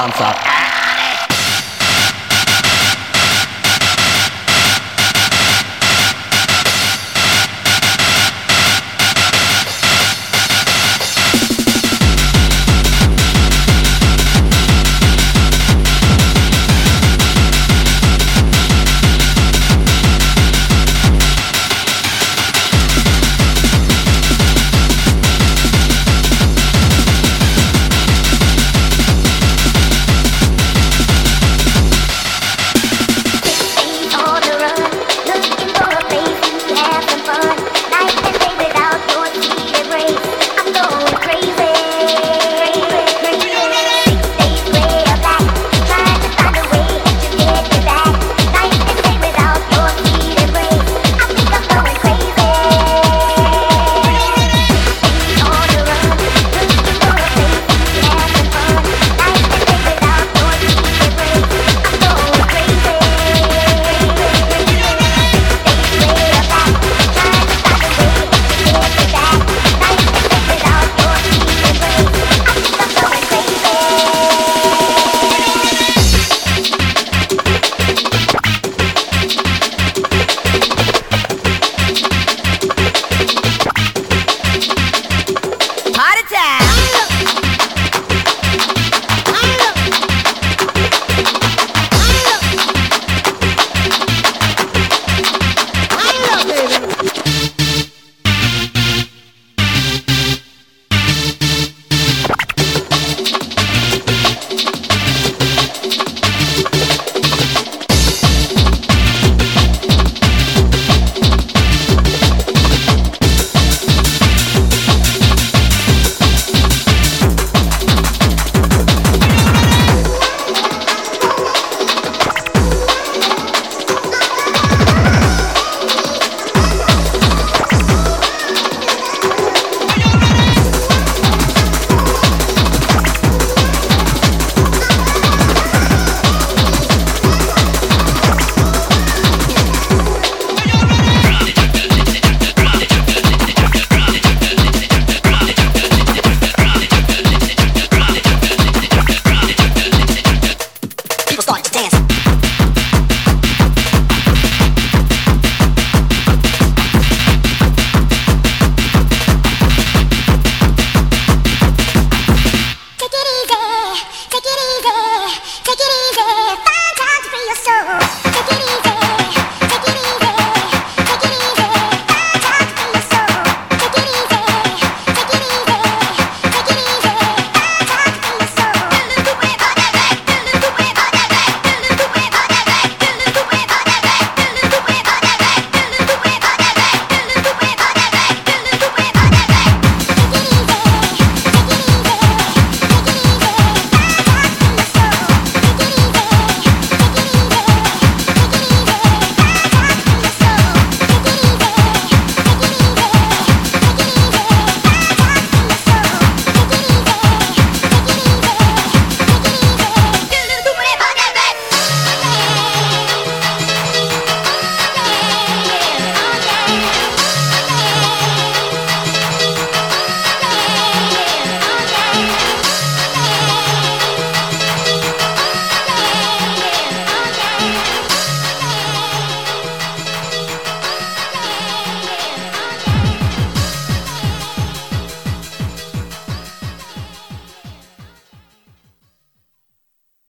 dancer.